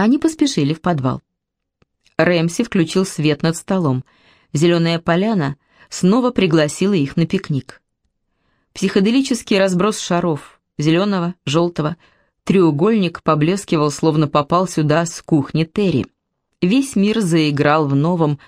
Они поспешили в подвал. Рэмси включил свет над столом. Зеленая поляна снова пригласила их на пикник. Психоделический разброс шаров, зеленого, желтого, треугольник поблескивал, словно попал сюда с кухни Терри. Весь мир заиграл в новом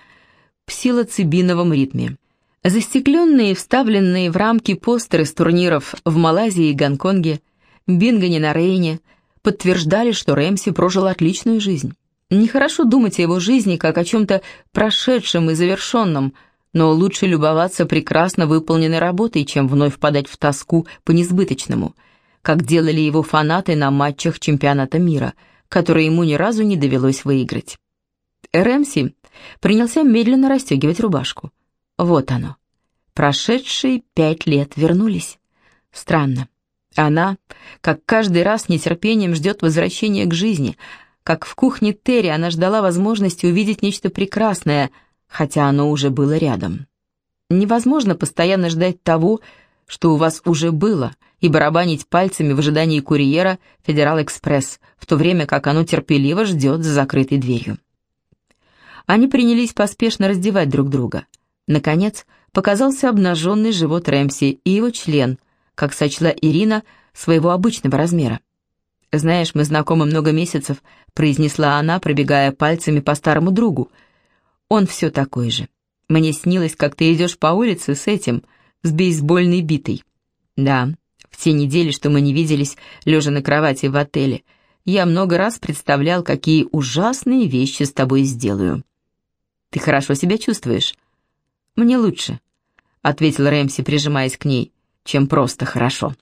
псилоцибиновом ритме. Застекленные, вставленные в рамки постеры с турниров в Малайзии и Гонконге, Бингане на Рейне, подтверждали, что Рэмси прожил отличную жизнь. Нехорошо думать о его жизни как о чем-то прошедшем и завершенном, но лучше любоваться прекрасно выполненной работой, чем вновь впадать в тоску по несбыточному, как делали его фанаты на матчах чемпионата мира, которые ему ни разу не довелось выиграть. Рэмси принялся медленно расстегивать рубашку. Вот оно. Прошедшие пять лет вернулись. Странно. Она, как каждый раз, нетерпением ждет возвращения к жизни. Как в кухне Терри она ждала возможности увидеть нечто прекрасное, хотя оно уже было рядом. Невозможно постоянно ждать того, что у вас уже было, и барабанить пальцами в ожидании курьера «Федерал Экспресс», в то время как оно терпеливо ждет за закрытой дверью. Они принялись поспешно раздевать друг друга. Наконец, показался обнаженный живот Рэмси и его член, как сочла Ирина, своего обычного размера. «Знаешь, мы знакомы много месяцев», — произнесла она, пробегая пальцами по старому другу. «Он все такой же. Мне снилось, как ты идешь по улице с этим, с бейсбольной битой». «Да, в те недели, что мы не виделись, лежа на кровати в отеле, я много раз представлял, какие ужасные вещи с тобой сделаю». Ты хорошо себя чувствуешь?» «Мне лучше», — ответил Рэмси, прижимаясь к ней, — «чем просто хорошо».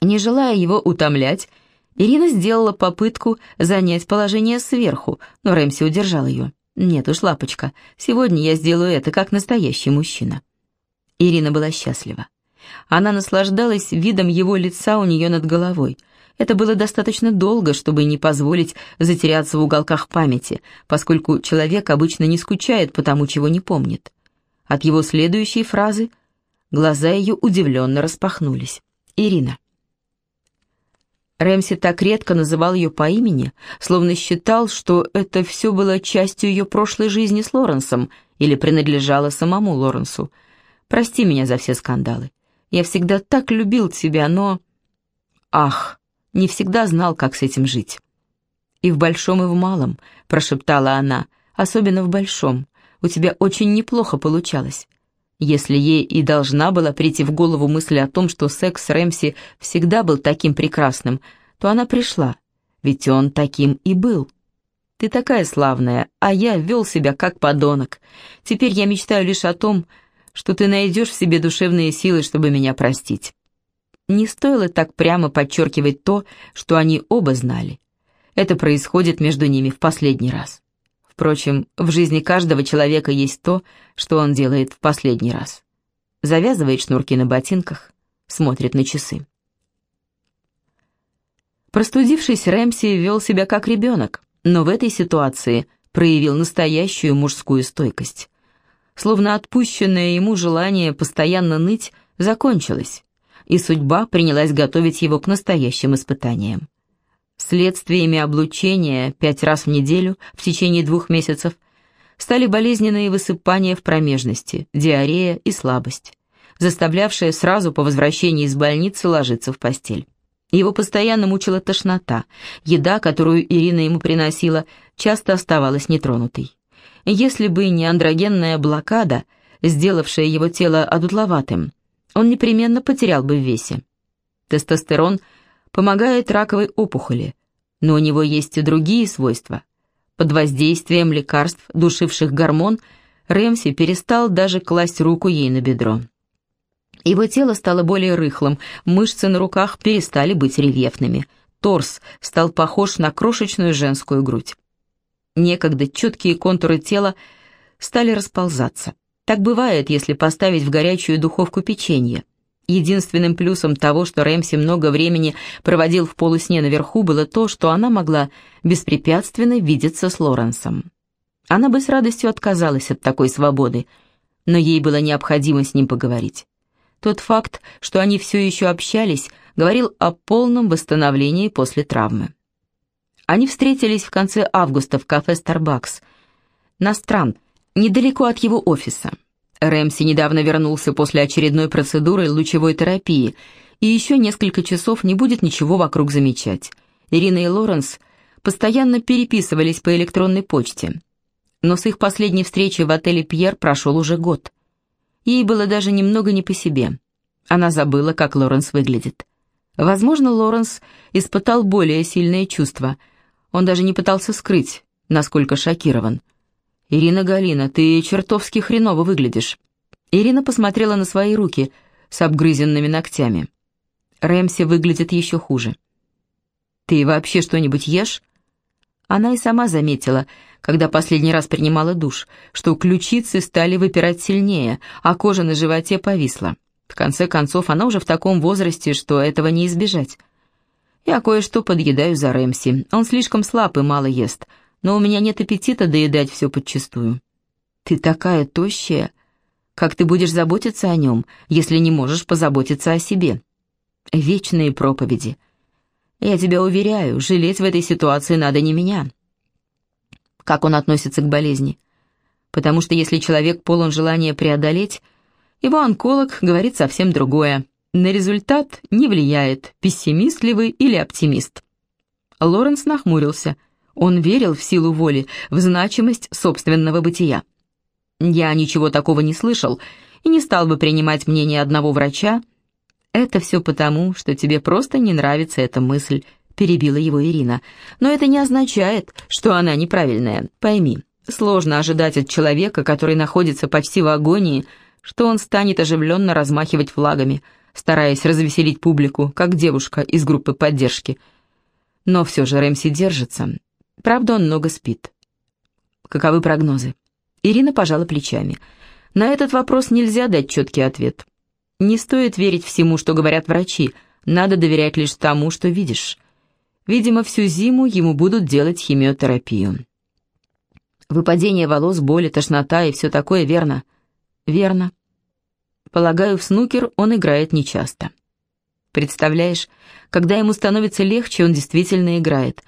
Не желая его утомлять, Ирина сделала попытку занять положение сверху, но Рэмси удержал ее. «Нет уж, лапочка, сегодня я сделаю это как настоящий мужчина». Ирина была счастлива. Она наслаждалась видом его лица у нее над головой — это было достаточно долго, чтобы не позволить затеряться в уголках памяти, поскольку человек обычно не скучает по тому, чего не помнит. От его следующей фразы глаза ее удивленно распахнулись. «Ирина». Рэмси так редко называл ее по имени, словно считал, что это все было частью ее прошлой жизни с Лоренсом или принадлежало самому Лоренсу. «Прости меня за все скандалы. Я всегда так любил тебя, но...» «Ах!» не всегда знал, как с этим жить. «И в большом, и в малом», — прошептала она, — «особенно в большом. У тебя очень неплохо получалось». Если ей и должна была прийти в голову мысль о том, что секс с Рэмси всегда был таким прекрасным, то она пришла, ведь он таким и был. «Ты такая славная, а я вел себя как подонок. Теперь я мечтаю лишь о том, что ты найдешь в себе душевные силы, чтобы меня простить». Не стоило так прямо подчеркивать то, что они оба знали. Это происходит между ними в последний раз. Впрочем, в жизни каждого человека есть то, что он делает в последний раз. Завязывает шнурки на ботинках, смотрит на часы. Простудившись, Рэмси вел себя как ребенок, но в этой ситуации проявил настоящую мужскую стойкость. Словно отпущенное ему желание постоянно ныть закончилось, и судьба принялась готовить его к настоящим испытаниям. Следствиями облучения пять раз в неделю в течение двух месяцев стали болезненные высыпания в промежности, диарея и слабость, заставлявшая сразу по возвращении из больницы ложиться в постель. Его постоянно мучила тошнота, еда, которую Ирина ему приносила, часто оставалась нетронутой. Если бы не андрогенная блокада, сделавшая его тело одутловатым, он непременно потерял бы в весе. Тестостерон помогает раковой опухоли, но у него есть и другие свойства. Под воздействием лекарств, душивших гормон, Рэмси перестал даже класть руку ей на бедро. Его тело стало более рыхлым, мышцы на руках перестали быть рельефными, торс стал похож на крошечную женскую грудь. Некогда четкие контуры тела стали расползаться. Так бывает, если поставить в горячую духовку печенье. Единственным плюсом того, что Рэмси много времени проводил в полусне наверху, было то, что она могла беспрепятственно видеться с Лоренсом. Она бы с радостью отказалась от такой свободы, но ей было необходимо с ним поговорить. Тот факт, что они все еще общались, говорил о полном восстановлении после травмы. Они встретились в конце августа в кафе «Старбакс» на Стран, недалеко от его офиса. Рэмси недавно вернулся после очередной процедуры лучевой терапии, и еще несколько часов не будет ничего вокруг замечать. Ирина и Лоренс постоянно переписывались по электронной почте. Но с их последней встречи в отеле «Пьер» прошел уже год. Ей было даже немного не по себе. Она забыла, как Лоренс выглядит. Возможно, Лоренс испытал более сильные чувства. Он даже не пытался скрыть, насколько шокирован. «Ирина Галина, ты чертовски хреново выглядишь». Ирина посмотрела на свои руки с обгрызенными ногтями. Рэмси выглядит еще хуже. «Ты вообще что-нибудь ешь?» Она и сама заметила, когда последний раз принимала душ, что ключицы стали выпирать сильнее, а кожа на животе повисла. В конце концов, она уже в таком возрасте, что этого не избежать. Я кое-что подъедаю за Рэмси. Он слишком слаб и мало ест, но у меня нет аппетита доедать все подчистую. Ты такая тощая. Как ты будешь заботиться о нем, если не можешь позаботиться о себе? Вечные проповеди. Я тебя уверяю, жалеть в этой ситуации надо не меня. Как он относится к болезни? Потому что если человек полон желания преодолеть, его онколог говорит совсем другое. На результат не влияет, пессимист ли вы или оптимист. Лоренс нахмурился. Он верил в силу воли, в значимость собственного бытия. Я ничего такого не слышал и не стал бы принимать мнение одного врача, «Это все потому, что тебе просто не нравится эта мысль», — перебила его Ирина. «Но это не означает, что она неправильная. Пойми, сложно ожидать от человека, который находится почти в агонии, что он станет оживленно размахивать флагами, стараясь развеселить публику, как девушка из группы поддержки. Но все же Рэмси держится. Правда, он много спит. Каковы прогнозы? Ирина пожала плечами. На этот вопрос нельзя дать четкий ответ. Не стоит верить всему, что говорят врачи, надо доверять лишь тому, что видишь. Видимо, всю зиму ему будут делать химиотерапию. Выпадение волос, боли, тошнота и все такое верно? Верно. Полагаю, в снукер он играет нечасто. Представляешь, когда ему становится легче, он действительно играет.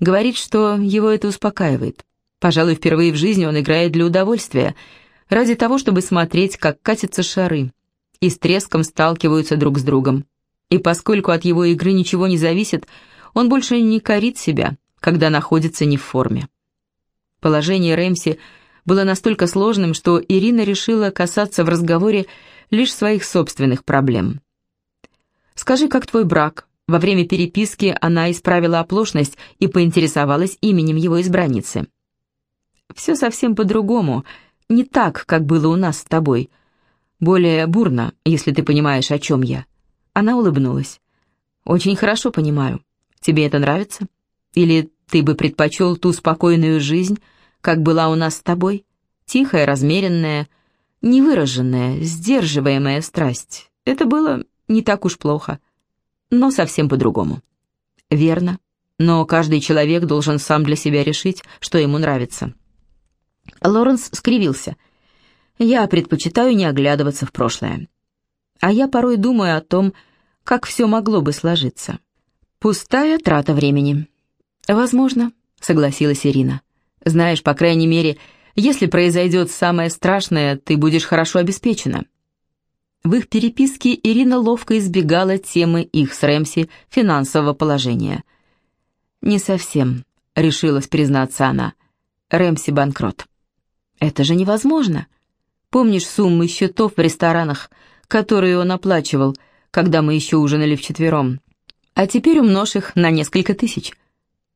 Говорит, что его это успокаивает. Пожалуй, впервые в жизни он играет для удовольствия, ради того, чтобы смотреть, как катятся шары, и с треском сталкиваются друг с другом. И поскольку от его игры ничего не зависит, он больше не корит себя, когда находится не в форме. Положение Рэмси было настолько сложным, что Ирина решила касаться в разговоре лишь своих собственных проблем. «Скажи, как твой брак?» Во время переписки она исправила оплошность и поинтересовалась именем его избранницы. «Все совсем по-другому, не так, как было у нас с тобой», более бурно, если ты понимаешь, о чем я». Она улыбнулась. «Очень хорошо понимаю. Тебе это нравится? Или ты бы предпочел ту спокойную жизнь, как была у нас с тобой? Тихая, размеренная, невыраженная, сдерживаемая страсть. Это было не так уж плохо, но совсем по-другому». «Верно. Но каждый человек должен сам для себя решить, что ему нравится». Лоренс скривился – я предпочитаю не оглядываться в прошлое. А я порой думаю о том, как все могло бы сложиться. Пустая трата времени. Возможно, согласилась Ирина. Знаешь, по крайней мере, если произойдет самое страшное, ты будешь хорошо обеспечена. В их переписке Ирина ловко избегала темы их с Рэмси финансового положения. «Не совсем», — решилась признаться она. «Рэмси банкрот». «Это же невозможно», Помнишь суммы счетов в ресторанах, которые он оплачивал, когда мы еще ужинали вчетвером? А теперь умножь их на несколько тысяч.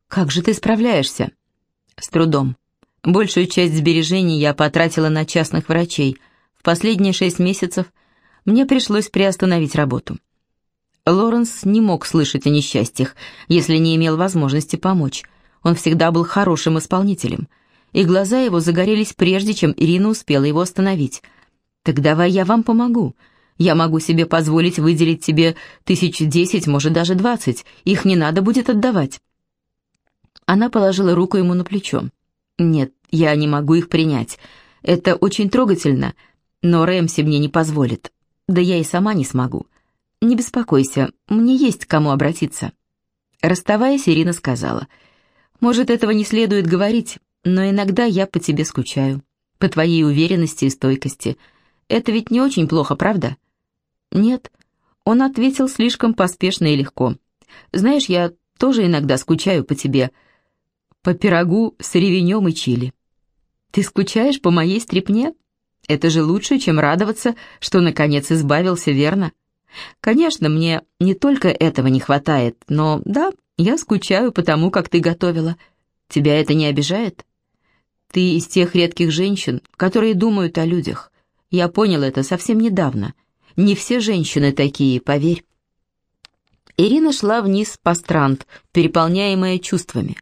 Как же ты справляешься? С трудом. Большую часть сбережений я потратила на частных врачей. В последние шесть месяцев мне пришлось приостановить работу. Лоренс не мог слышать о несчастьях, если не имел возможности помочь. Он всегда был хорошим исполнителем — и глаза его загорелись прежде, чем Ирина успела его остановить. «Так давай я вам помогу. Я могу себе позволить выделить тебе тысяч десять, может, даже двадцать. Их не надо будет отдавать». Она положила руку ему на плечо. «Нет, я не могу их принять. Это очень трогательно, но Рэмси мне не позволит. Да я и сама не смогу. Не беспокойся, мне есть к кому обратиться». Расставаясь, Ирина сказала, Может, этого не следует говорить, но иногда я по тебе скучаю, по твоей уверенности и стойкости. Это ведь не очень плохо, правда? Нет, он ответил слишком поспешно и легко. Знаешь, я тоже иногда скучаю по тебе, по пирогу с ревенем и чили. Ты скучаешь по моей стрепне? Это же лучше, чем радоваться, что наконец избавился, верно? Конечно, мне не только этого не хватает, но да, я скучаю по тому, как ты готовила. Тебя это не обижает? Ты из тех редких женщин, которые думают о людях. Я понял это совсем недавно. Не все женщины такие, поверь. Ирина шла вниз по странт, переполняемая чувствами.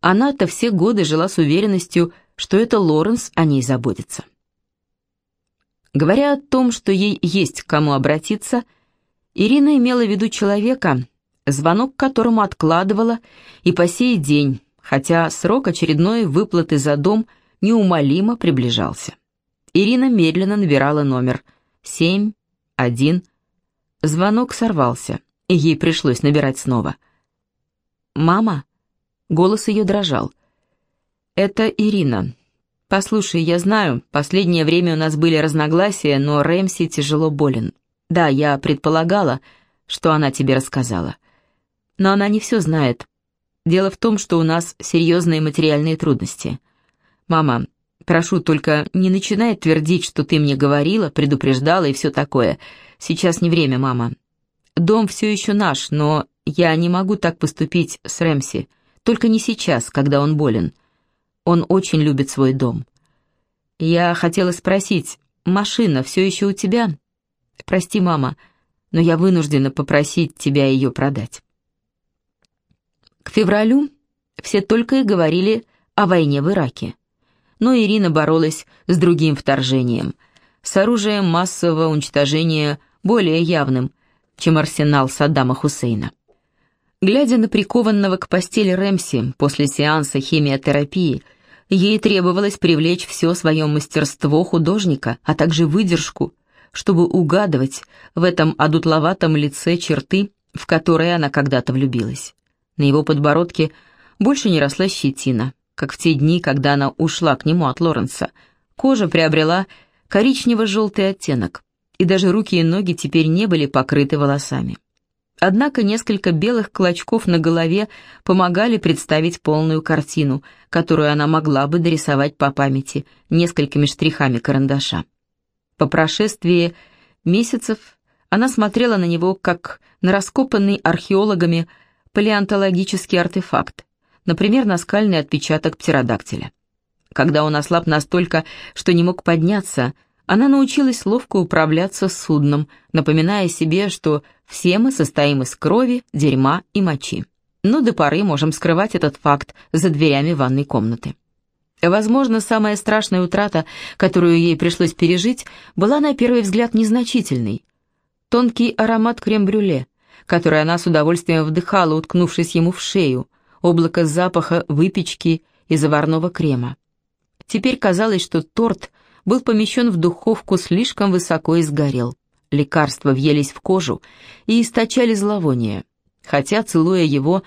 Она-то все годы жила с уверенностью, что это Лоренс о ней заботится. Говоря о том, что ей есть к кому обратиться, Ирина имела в виду человека, звонок к которому откладывала и по сей день, хотя срок очередной выплаты за дом неумолимо приближался. Ирина медленно набирала номер 7-1. Звонок сорвался, и ей пришлось набирать снова. «Мама?» Голос ее дрожал. «Это Ирина. «Послушай, я знаю, последнее время у нас были разногласия, но Рэмси тяжело болен. Да, я предполагала, что она тебе рассказала. Но она не все знает. Дело в том, что у нас серьезные материальные трудности. Мама, прошу, только не начинай твердить, что ты мне говорила, предупреждала и все такое. Сейчас не время, мама. Дом все еще наш, но я не могу так поступить с Рэмси. Только не сейчас, когда он болен». Он очень любит свой дом. Я хотела спросить, машина все еще у тебя? Прости, мама, но я вынуждена попросить тебя ее продать. К февралю все только и говорили о войне в Ираке. Но Ирина боролась с другим вторжением, с оружием массового уничтожения более явным, чем арсенал Саддама Хусейна. Глядя на прикованного к постели Рэмси после сеанса химиотерапии, Ей требовалось привлечь все свое мастерство художника, а также выдержку, чтобы угадывать в этом одутловатом лице черты, в которые она когда-то влюбилась. На его подбородке больше не росла щетина, как в те дни, когда она ушла к нему от Лоренса. Кожа приобрела коричнево-желтый оттенок, и даже руки и ноги теперь не были покрыты волосами. Однако несколько белых клочков на голове помогали представить полную картину, которую она могла бы дорисовать по памяти несколькими штрихами карандаша. По прошествии месяцев она смотрела на него как на раскопанный археологами палеонтологический артефакт, например, наскальный отпечаток птеродактиля. Когда он ослаб настолько, что не мог подняться, она научилась ловко управляться с судном, напоминая себе, что все мы состоим из крови, дерьма и мочи. Но до поры можем скрывать этот факт за дверями ванной комнаты. Возможно, самая страшная утрата, которую ей пришлось пережить, была на первый взгляд незначительной. Тонкий аромат крем-брюле, который она с удовольствием вдыхала, уткнувшись ему в шею, облако запаха выпечки и заварного крема. Теперь казалось, что торт — был помещен в духовку слишком высоко и сгорел. Лекарства въелись в кожу и источали зловоние. Хотя, целуя его,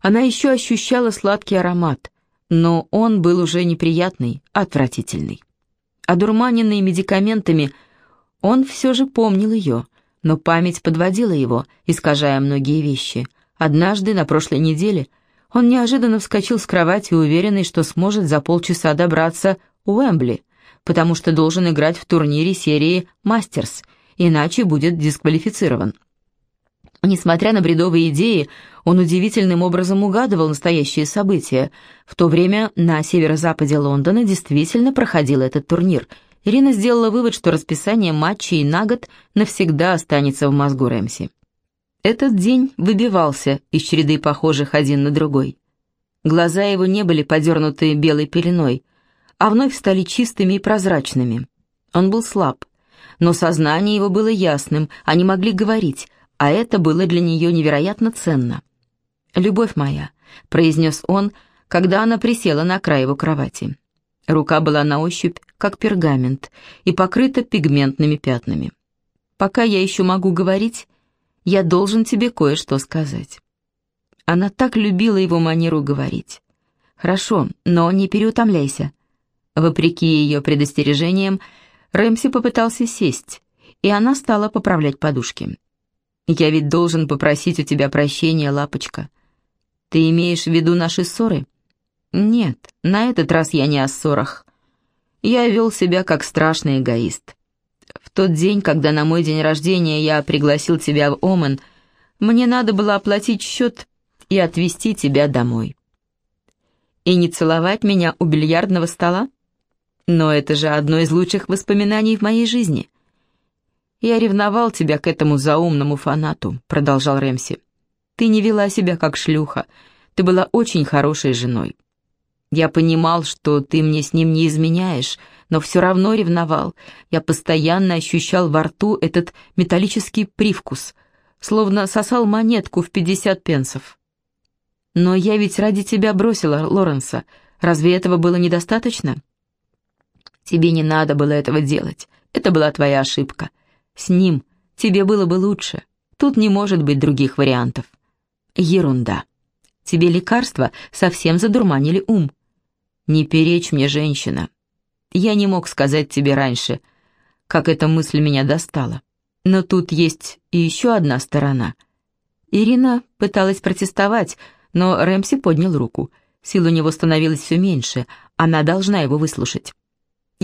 она еще ощущала сладкий аромат, но он был уже неприятный, отвратительный. Одурманенный медикаментами, он все же помнил ее, но память подводила его, искажая многие вещи. Однажды, на прошлой неделе, он неожиданно вскочил с кровати, уверенный, что сможет за полчаса добраться у Эмбли, потому что должен играть в турнире серии «Мастерс», иначе будет дисквалифицирован. Несмотря на бредовые идеи, он удивительным образом угадывал настоящие события. В то время на северо-западе Лондона действительно проходил этот турнир. Ирина сделала вывод, что расписание матчей на год навсегда останется в мозгу Рэмси. Этот день выбивался из череды похожих один на другой. Глаза его не были подернуты белой пеленой, а вновь стали чистыми и прозрачными. Он был слаб, но сознание его было ясным, они могли говорить, а это было для нее невероятно ценно. «Любовь моя», — произнес он, когда она присела на край его кровати. Рука была на ощупь, как пергамент, и покрыта пигментными пятнами. «Пока я еще могу говорить, я должен тебе кое-что сказать». Она так любила его манеру говорить. «Хорошо, но не переутомляйся». Вопреки ее предостережениям, Рэмси попытался сесть, и она стала поправлять подушки. «Я ведь должен попросить у тебя прощения, лапочка. Ты имеешь в виду наши ссоры?» «Нет, на этот раз я не о ссорах. Я вел себя как страшный эгоист. В тот день, когда на мой день рождения я пригласил тебя в Омен, мне надо было оплатить счет и отвезти тебя домой. И не целовать меня у бильярдного стола? Но это же одно из лучших воспоминаний в моей жизни. «Я ревновал тебя к этому заумному фанату», — продолжал Рэмси. «Ты не вела себя как шлюха. Ты была очень хорошей женой. Я понимал, что ты мне с ним не изменяешь, но все равно ревновал. Я постоянно ощущал во рту этот металлический привкус, словно сосал монетку в пятьдесят пенсов. Но я ведь ради тебя бросила Лоренса. Разве этого было недостаточно?» Тебе не надо было этого делать. Это была твоя ошибка. С ним тебе было бы лучше. Тут не может быть других вариантов. Ерунда. Тебе лекарства совсем задурманили ум. Не перечь мне, женщина. Я не мог сказать тебе раньше, как эта мысль меня достала. Но тут есть и еще одна сторона. Ирина пыталась протестовать, но Рэмси поднял руку. Сил у него становилось все меньше, она должна его выслушать.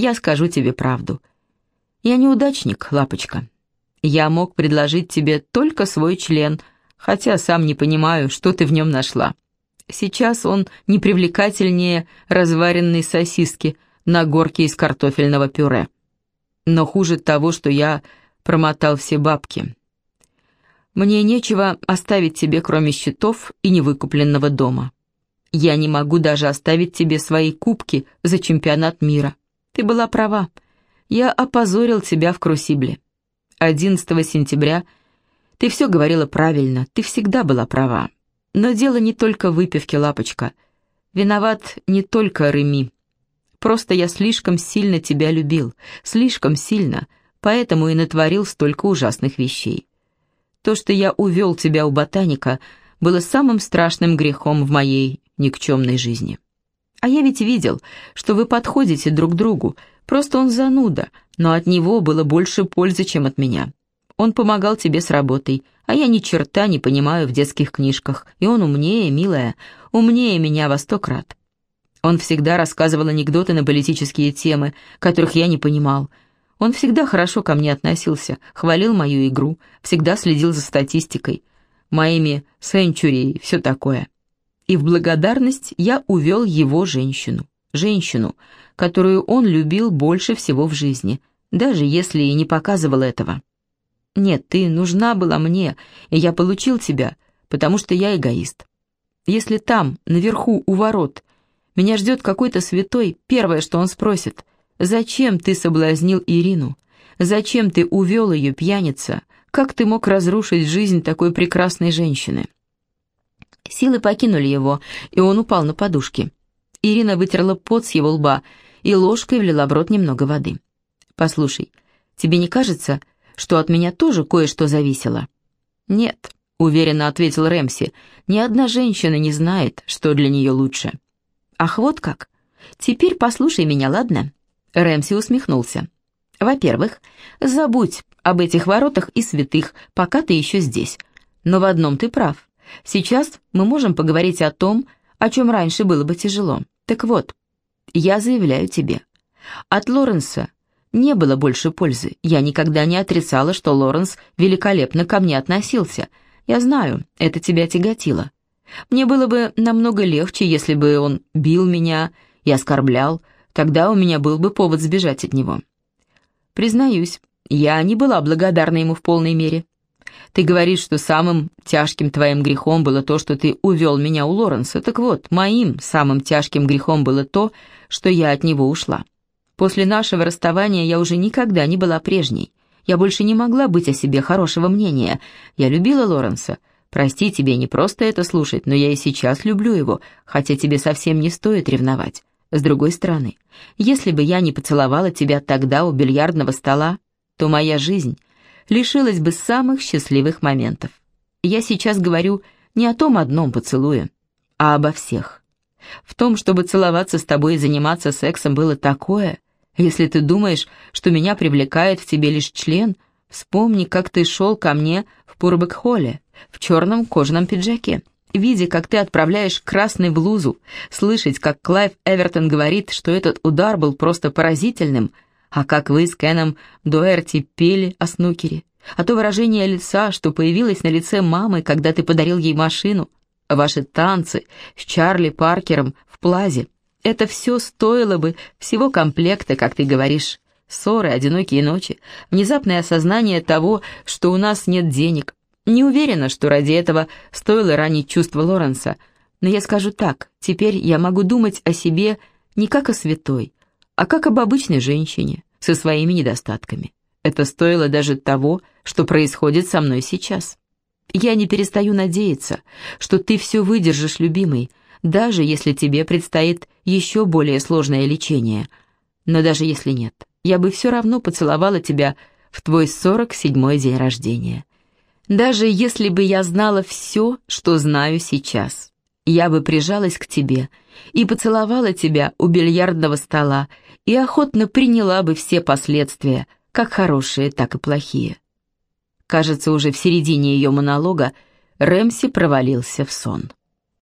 Я скажу тебе правду. Я неудачник, лапочка. Я мог предложить тебе только свой член, хотя сам не понимаю, что ты в нем нашла. Сейчас он не привлекательнее разваренной сосиски на горке из картофельного пюре. Но хуже того, что я промотал все бабки. Мне нечего оставить тебе, кроме счетов и невыкупленного дома. Я не могу даже оставить тебе свои кубки за чемпионат мира. Ты была права. Я опозорил тебя в Крусибле. 11 сентября ты все говорила правильно, ты всегда была права. Но дело не только в выпивке, лапочка. Виноват не только Реми. Просто я слишком сильно тебя любил, слишком сильно, поэтому и натворил столько ужасных вещей. То, что я увел тебя у ботаника, было самым страшным грехом в моей никчемной жизни. А я ведь видел, что вы подходите друг другу, просто он зануда, но от него было больше пользы, чем от меня. Он помогал тебе с работой, а я ни черта не понимаю в детских книжках, и он умнее, милая, умнее меня во сто крат. Он всегда рассказывал анекдоты на политические темы, которых я не понимал. Он всегда хорошо ко мне относился, хвалил мою игру, всегда следил за статистикой, моими сенчури все такое и в благодарность я увел его женщину. Женщину, которую он любил больше всего в жизни, даже если и не показывал этого. Нет, ты нужна была мне, и я получил тебя, потому что я эгоист. Если там, наверху, у ворот, меня ждет какой-то святой, первое, что он спросит, «Зачем ты соблазнил Ирину? Зачем ты увел ее, пьяница? Как ты мог разрушить жизнь такой прекрасной женщины?» Силы покинули его, и он упал на подушки. Ирина вытерла пот с его лба и ложкой влила в рот немного воды. «Послушай, тебе не кажется, что от меня тоже кое-что зависело?» «Нет», — уверенно ответил Рэмси, — «ни одна женщина не знает, что для нее лучше». «Ах, вот как! Теперь послушай меня, ладно?» Рэмси усмехнулся. «Во-первых, забудь об этих воротах и святых, пока ты еще здесь. Но в одном ты прав. Сейчас мы можем поговорить о том, о чем раньше было бы тяжело. Так вот, я заявляю тебе, от Лоренса не было больше пользы. Я никогда не отрицала, что Лоренс великолепно ко мне относился. Я знаю, это тебя тяготило. Мне было бы намного легче, если бы он бил меня и оскорблял, тогда у меня был бы повод сбежать от него. Признаюсь, я не была благодарна ему в полной мере. Ты говоришь, что самым тяжким твоим грехом было то, что ты увел меня у Лоренса. Так вот, моим самым тяжким грехом было то, что я от него ушла. После нашего расставания я уже никогда не была прежней. Я больше не могла быть о себе хорошего мнения. Я любила Лоренса. Прости, тебе не просто это слушать, но я и сейчас люблю его, хотя тебе совсем не стоит ревновать. С другой стороны, если бы я не поцеловала тебя тогда у бильярдного стола, то моя жизнь лишилась бы самых счастливых моментов. Я сейчас говорю не о том одном поцелуе, а обо всех. в том, чтобы целоваться с тобой и заниматься сексом, было такое. Если ты думаешь, что меня привлекает в тебе лишь член, вспомни, как ты шел ко мне в Пурбек-холле, в черном кожаном пиджаке. Видя, как ты отправляешь красный в лузу, слышать, как Клайв Эвертон говорит, что этот удар был просто поразительным, а как вы с Кеном Дуэрти пели о снукере, а то выражение лица, что появилось на лице мамы, когда ты подарил ей машину, ваши танцы с Чарли Паркером в плазе, это все стоило бы всего комплекта, как ты говоришь. Ссоры, одинокие ночи, внезапное осознание того, что у нас нет денег, не уверена, что ради этого стоило ранить чувство Лоренса, но я скажу так, теперь я могу думать о себе не как о святой, а как об обычной женщине со своими недостатками. Это стоило даже того, что происходит со мной сейчас. Я не перестаю надеяться, что ты все выдержишь, любимый, даже если тебе предстоит еще более сложное лечение. Но даже если нет, я бы все равно поцеловала тебя в твой 47-й день рождения. Даже если бы я знала все, что знаю сейчас, я бы прижалась к тебе и поцеловала тебя у бильярдного стола и охотно приняла бы все последствия, как хорошие, так и плохие. Кажется, уже в середине ее монолога Рэмси провалился в сон.